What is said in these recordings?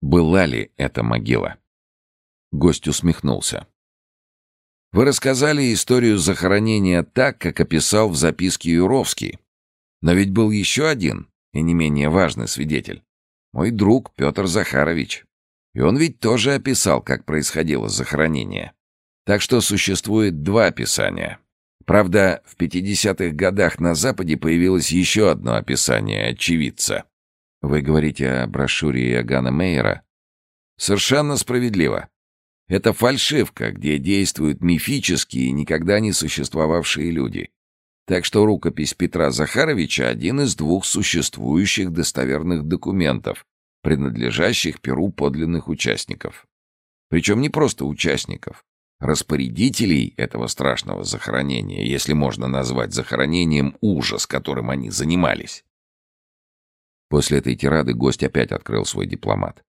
Была ли это могила? Гость усмехнулся. Вы рассказали историю захоронения так, как описал в записке Юровский. Но ведь был еще один, и не менее важный свидетель. Мой друг Петр Захарович. И он ведь тоже описал, как происходило захоронение. Так что существует два описания. Правда, в 50-х годах на Западе появилось еще одно описание очевидца. Вы говорите о брошюре Иоганна Мейера? Совершенно справедливо. Это фальшивка, где действуют мифические, никогда не существовавшие люди. Так что рукопись Петра Захаровича — один из двух существующих достоверных документов, принадлежащих Перу подлинных участников. Причем не просто участников, распорядителей этого страшного захоронения, если можно назвать захоронением ужас, которым они занимались. После этой тирады гость опять открыл свой дипломат.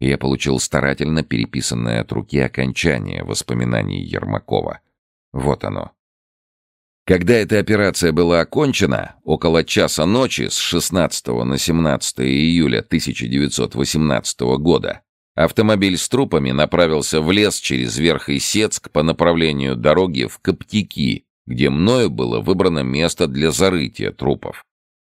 И я получил старательно переписанное от руки окончание воспоминаний Ермакова. Вот оно. Когда эта операция была окончена, около часа ночи с 16 на 17 июля 1918 года, автомобиль с трупами направился в лес через Верх Исецк по направлению дороги в Коптики, где мною было выбрано место для зарытия трупов.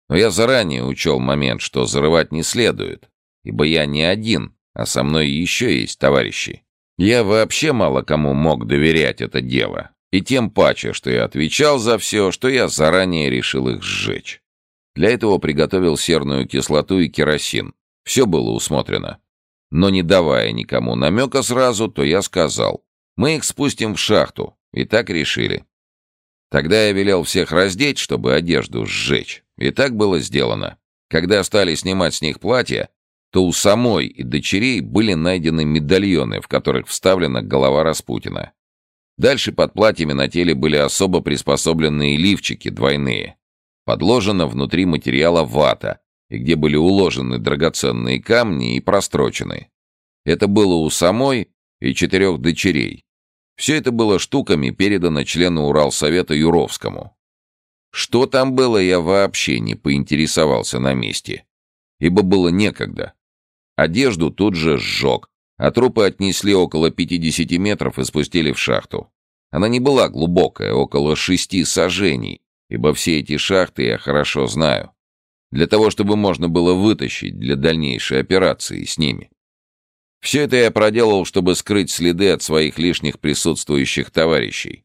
Но я заранее учел момент, что зарывать не следует, ибо я не один, а со мной еще есть товарищи. Я вообще мало кому мог доверять это дело, и тем паче, что я отвечал за все, что я заранее решил их сжечь. Для этого приготовил серную кислоту и керосин. Все было усмотрено. Но не давая никому намека сразу, то я сказал, мы их спустим в шахту, и так решили. Тогда я велел всех раздеть, чтобы одежду сжечь. И так было сделано. Когда стали снимать с них платья, то у самой и дочерей были найдены медальоны, в которых вставлена голова Распутина. Дальше под платьями на теле были особо приспособленные лифчики двойные. Подложена внутри материала вата, и где были уложены драгоценные камни и прострочены. Это было у самой и четырех дочерей. Все это было штуками передано члену Уралсовета Юровскому. Что там было, я вообще не поинтересовался на месте, ибо было некогда. Одежду тут же сжег, а трупы отнесли около 50 метров и спустили в шахту. Она не была глубокая, около шести сажений, ибо все эти шахты я хорошо знаю. Для того, чтобы можно было вытащить для дальнейшей операции с ними. Все это я проделал, чтобы скрыть следы от своих лишних присутствующих товарищей.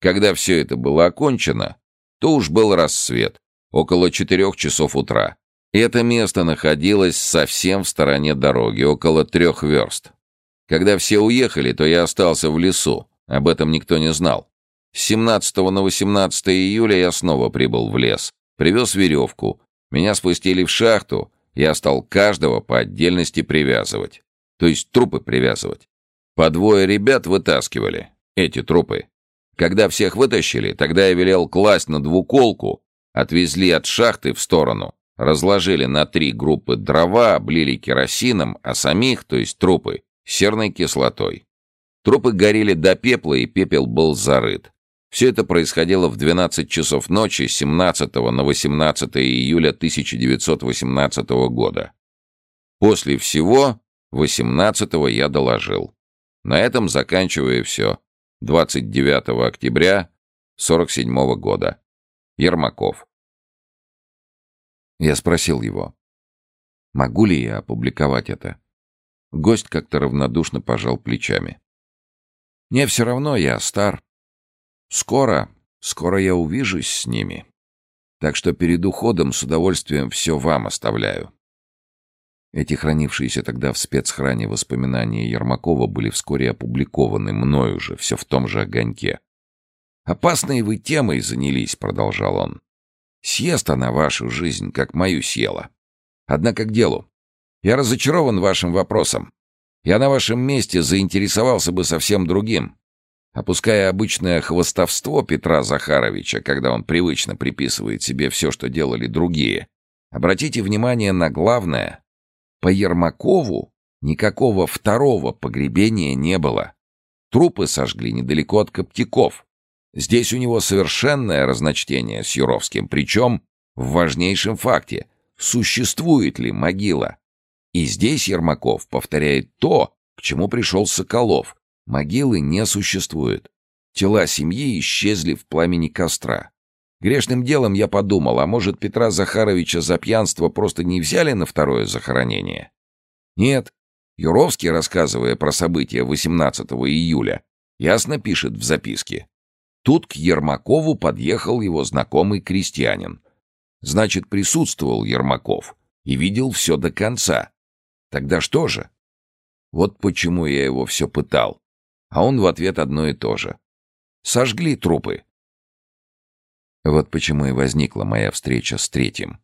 Когда все это было окончено, то уж был рассвет, около четырех часов утра. Это место находилось совсем в стороне дороги, около трех верст. Когда все уехали, то я остался в лесу, об этом никто не знал. С 17 на 18 июля я снова прибыл в лес, привез веревку, меня спустили в шахту, я стал каждого по отдельности привязывать, то есть трупы привязывать. По двое ребят вытаскивали, эти трупы, когда всех вытащили, тогда я велел класть на двуколку, отвезли от шахты в сторону, разложили на три группы дрова, облили керосином, а самих, то есть трупы, серной кислотой. Трупы горели до пепла, и пепел был зарыт. Все это происходило в 12 часов ночи 17 на 18 июля 1918 года. После всего 18 я доложил. На этом заканчиваю все. 29 октября 47 года. Ермаков. Я спросил его, могу ли я опубликовать это. Гость как-то равнодушно пожал плечами. Мне все равно, я стар. Скоро, скоро я увижусь с ними. Так что перед уходом с удовольствием все вам оставляю. Эти хранившиеся тогда в спецхране воспоминания Ермакова были вскоре опубликованы мною же, все в том же огоньке. «Опасной вы темой занялись», — продолжал он. «Съест она вашу жизнь, как мою съела. Однако к делу. Я разочарован вашим вопросом. Я на вашем месте заинтересовался бы совсем другим. Опуская обычное хвостовство Петра Захаровича, когда он привычно приписывает себе все, что делали другие, обратите внимание на главное — по Ермакову никакого второго погребения не было. Трупы сожгли недалеко от Коптяков. Здесь у него совершенное разночтение с Юровским, причем в важнейшем факте — существует ли могила. И здесь Ермаков повторяет то, к чему пришел Соколов. Могилы не существует. Тела семьи исчезли в пламени костра. Грешным делом я подумал, а может, Петра Захаровича за пьянство просто не взяли на второе захоронение? Нет. Юровский, рассказывая про события 18 июля, ясно пишет в записке. Тут к Ермакову подъехал его знакомый крестьянин. Значит, присутствовал Ермаков и видел все до конца. Тогда что же? Вот почему я его все пытал. А он в ответ одно и то же. Сожгли трупы. Вот почему и возникла моя встреча с третьим.